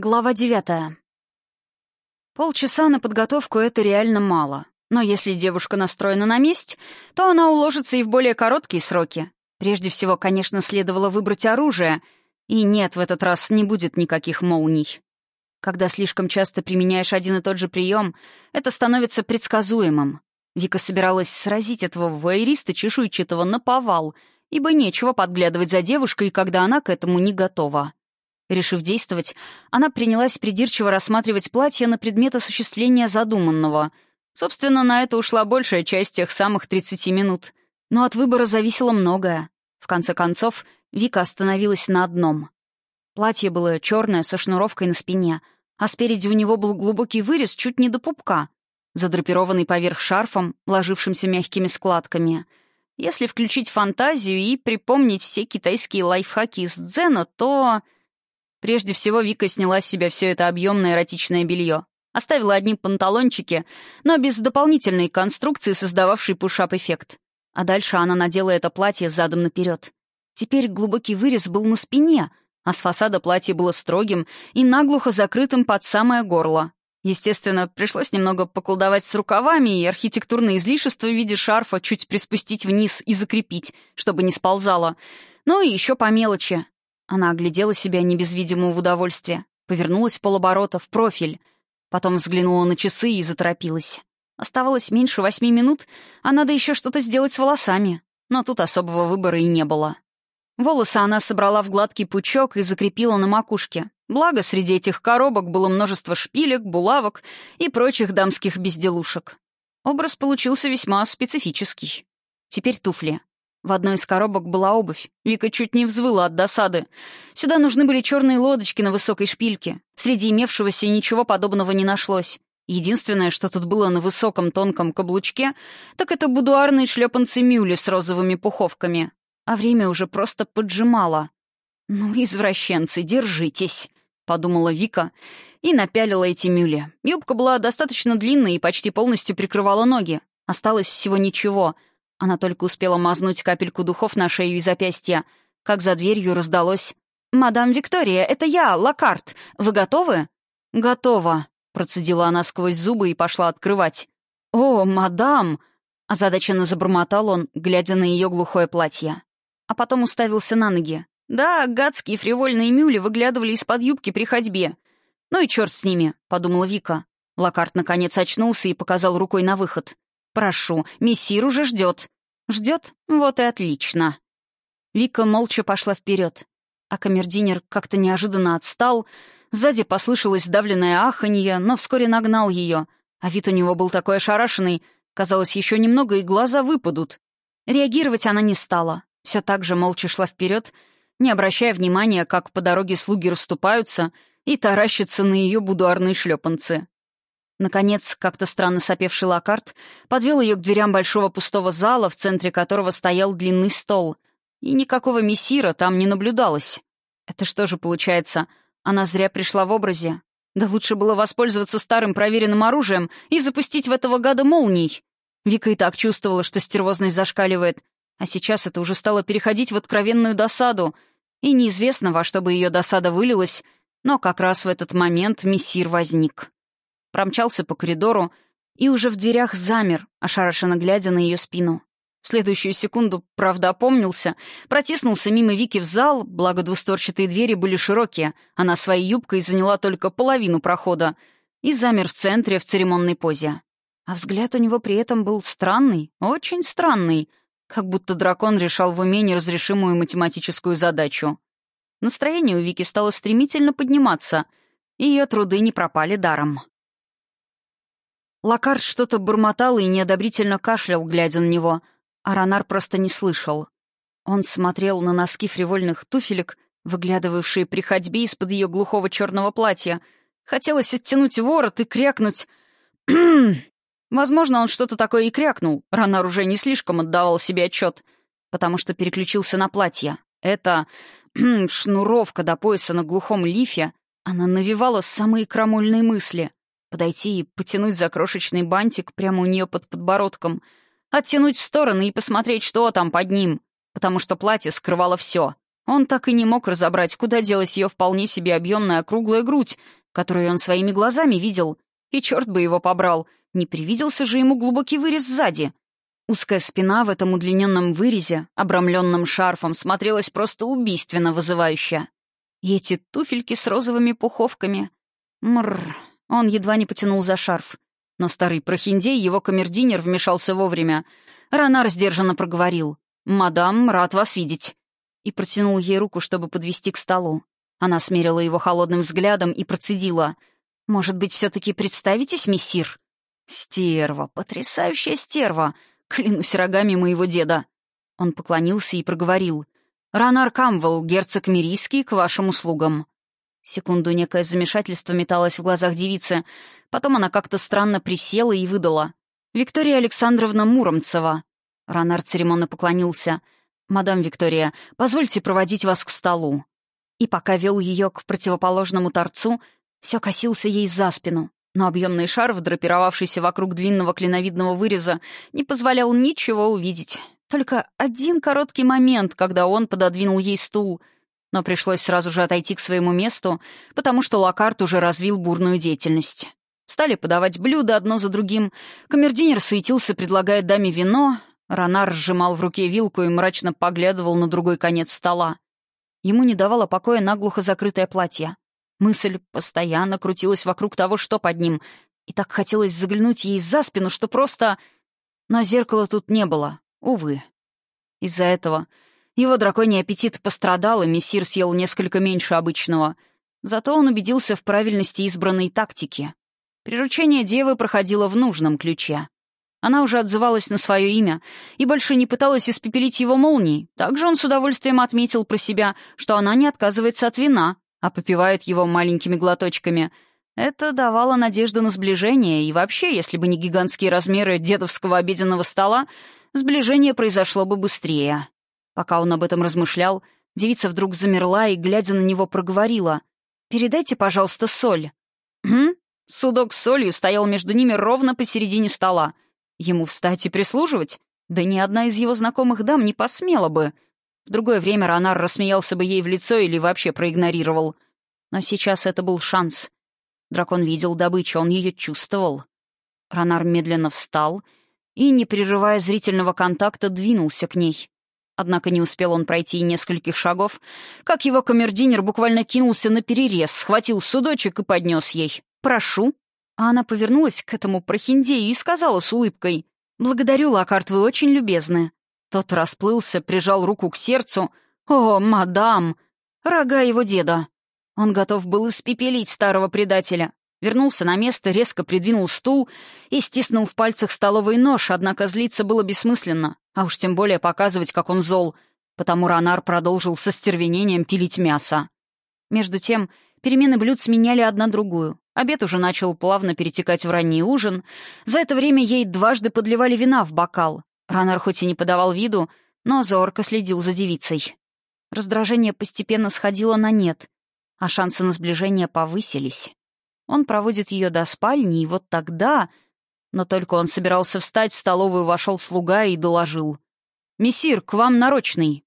Глава девятая. Полчаса на подготовку — это реально мало. Но если девушка настроена на месть, то она уложится и в более короткие сроки. Прежде всего, конечно, следовало выбрать оружие. И нет, в этот раз не будет никаких молний. Когда слишком часто применяешь один и тот же прием, это становится предсказуемым. Вика собиралась сразить этого вуайериста чешуйчатого на повал, ибо нечего подглядывать за девушкой, когда она к этому не готова. Решив действовать, она принялась придирчиво рассматривать платье на предмет осуществления задуманного. Собственно, на это ушла большая часть тех самых 30 минут. Но от выбора зависело многое. В конце концов, Вика остановилась на одном. Платье было черное, со шнуровкой на спине, а спереди у него был глубокий вырез чуть не до пупка, задрапированный поверх шарфом, ложившимся мягкими складками. Если включить фантазию и припомнить все китайские лайфхаки из дзена, то... Прежде всего Вика сняла с себя все это объемное эротичное белье. Оставила одни панталончики, но без дополнительной конструкции, создававшей пушап-эффект. А дальше она надела это платье задом наперед. Теперь глубокий вырез был на спине, а с фасада платье было строгим и наглухо закрытым под самое горло. Естественно, пришлось немного поколдовать с рукавами и архитектурные излишества в виде шарфа чуть приспустить вниз и закрепить, чтобы не сползало. Ну и еще по мелочи. Она оглядела себя не без видимого удовольствия, повернулась полоборота в профиль, потом взглянула на часы и заторопилась. Оставалось меньше восьми минут, а надо еще что-то сделать с волосами. Но тут особого выбора и не было. Волосы она собрала в гладкий пучок и закрепила на макушке. Благо, среди этих коробок было множество шпилек, булавок и прочих дамских безделушек. Образ получился весьма специфический. Теперь туфли. В одной из коробок была обувь. Вика чуть не взвыла от досады. Сюда нужны были черные лодочки на высокой шпильке. Среди имевшегося ничего подобного не нашлось. Единственное, что тут было на высоком тонком каблучке, так это будуарные шлепанцы мюли с розовыми пуховками. А время уже просто поджимало. «Ну, извращенцы, держитесь», — подумала Вика и напялила эти мюли. Юбка была достаточно длинной и почти полностью прикрывала ноги. Осталось всего ничего — она только успела мазнуть капельку духов на шею и запястья, как за дверью раздалось «Мадам Виктория, это я, Лакарт. Вы готовы?» «Готова», — процедила она сквозь зубы и пошла открывать. «О, мадам!» — озадаченно забормотал он, глядя на ее глухое платье. А потом уставился на ноги. Да, гадские фривольные мюли выглядывали из-под юбки при ходьбе. «Ну и черт с ними», — подумала Вика. Лакарт наконец очнулся и показал рукой на выход. «Прошу, мессир уже ждет». «Ждет? Вот и отлично». Вика молча пошла вперед, а камердинер как-то неожиданно отстал. Сзади послышалось давленное аханье, но вскоре нагнал ее, а вид у него был такой ошарашенный, казалось, еще немного и глаза выпадут. Реагировать она не стала, все так же молча шла вперед, не обращая внимания, как по дороге слуги расступаются и таращатся на ее будуарные шлепанцы. Наконец, как-то странно сопевший Лакарт подвел ее к дверям большого пустого зала, в центре которого стоял длинный стол. И никакого мессира там не наблюдалось. Это что же получается? Она зря пришла в образе. Да лучше было воспользоваться старым проверенным оружием и запустить в этого гада молний. Вика и так чувствовала, что стервозность зашкаливает, а сейчас это уже стало переходить в откровенную досаду. И неизвестно, во что бы ее досада вылилась, но как раз в этот момент мессир возник промчался по коридору и уже в дверях замер, ошарашенно глядя на ее спину. В следующую секунду, правда, опомнился, протиснулся мимо Вики в зал, благо двусторчатые двери были широкие, она своей юбкой заняла только половину прохода, и замер в центре в церемонной позе. А взгляд у него при этом был странный, очень странный, как будто дракон решал в уме неразрешимую математическую задачу. Настроение у Вики стало стремительно подниматься, и ее труды не пропали даром. Лакард что-то бормотал и неодобрительно кашлял, глядя на него, а Ронар просто не слышал. Он смотрел на носки фривольных туфелек, выглядывавшие при ходьбе из-под ее глухого черного платья. Хотелось оттянуть ворот и крякнуть. Возможно, он что-то такое и крякнул. Ронар уже не слишком отдавал себе отчет, потому что переключился на платье. Это шнуровка до пояса на глухом лифе, она навевала самые крамольные мысли. Подойти и потянуть за крошечный бантик прямо у нее под подбородком. Оттянуть в стороны и посмотреть, что там под ним. Потому что платье скрывало все. Он так и не мог разобрать, куда делась ее вполне себе объемная круглая грудь, которую он своими глазами видел. И черт бы его побрал, не привиделся же ему глубокий вырез сзади. Узкая спина в этом удлиненном вырезе, обрамленном шарфом, смотрелась просто убийственно вызывающе. И эти туфельки с розовыми пуховками. Мрр, он едва не потянул за шарф. Но старый прохиндей, его камердинер вмешался вовремя. Ранар сдержанно проговорил. «Мадам, рад вас видеть». И протянул ей руку, чтобы подвести к столу. Она смерила его холодным взглядом и процедила. «Может быть, все-таки представитесь, мессир?» «Стерва, потрясающая стерва! Клянусь рогами моего деда!» Он поклонился и проговорил. «Ранар Камвелл, герцог Мирийский, к вашим услугам». Секунду некое замешательство металось в глазах девицы. Потом она как-то странно присела и выдала. «Виктория Александровна Муромцева». Ранар церемонно поклонился. «Мадам Виктория, позвольте проводить вас к столу». И пока вел ее к противоположному торцу, все косился ей за спину. Но объемный шарф, драпировавшийся вокруг длинного клиновидного выреза, не позволял ничего увидеть. Только один короткий момент, когда он пододвинул ей стул — но пришлось сразу же отойти к своему месту, потому что Локарт уже развил бурную деятельность. Стали подавать блюда одно за другим. Камердинер суетился, предлагая даме вино. Ронар сжимал в руке вилку и мрачно поглядывал на другой конец стола. Ему не давало покоя наглухо закрытое платье. Мысль постоянно крутилась вокруг того, что под ним, и так хотелось заглянуть ей за спину, что просто... Но зеркала тут не было, увы. Из-за этого его драконий аппетит пострадал, и мессир съел несколько меньше обычного. Зато он убедился в правильности избранной тактики. Приручение девы проходило в нужном ключе. Она уже отзывалась на свое имя и больше не пыталась испепелить его молнией. Также он с удовольствием отметил про себя, что она не отказывается от вина, а попивает его маленькими глоточками. Это давало надежду на сближение, и вообще, если бы не гигантские размеры дедовского обеденного стола, сближение произошло бы быстрее. Пока он об этом размышлял, девица вдруг замерла и, глядя на него, проговорила. «Передайте, пожалуйста, соль». «Хм?» Судок с солью стоял между ними ровно посередине стола. Ему встать и прислуживать? Да ни одна из его знакомых дам не посмела бы. В другое время Ронар рассмеялся бы ей в лицо или вообще проигнорировал. Но сейчас это был шанс. Дракон видел добычу, он ее чувствовал. Ронар медленно встал и, не прерывая зрительного контакта, двинулся к ней. Однако не успел он пройти нескольких шагов, как его камердинер буквально кинулся на перерез, схватил судочек и поднес ей. «Прошу». А она повернулась к этому прохиндею и сказала с улыбкой. «Благодарю, Лакарт, вы очень любезны». Тот расплылся, прижал руку к сердцу. «О, мадам!» Рога его деда. Он готов был испепелить старого предателя. Вернулся на место, резко придвинул стул и стиснул в пальцах столовый нож, однако злиться было бессмысленно, а уж тем более показывать, как он зол, потому Ронар продолжил со стервенением пилить мясо. Между тем, перемены блюд сменяли одна другую. Обед уже начал плавно перетекать в ранний ужин. За это время ей дважды подливали вина в бокал. Ронар хоть и не подавал виду, но зорко следил за девицей. Раздражение постепенно сходило на нет, а шансы на сближение повысились. Он проводит ее до спальни, и вот тогда... Но только он собирался встать, в столовую вошел слуга и доложил. «Мессир, к вам нарочный!»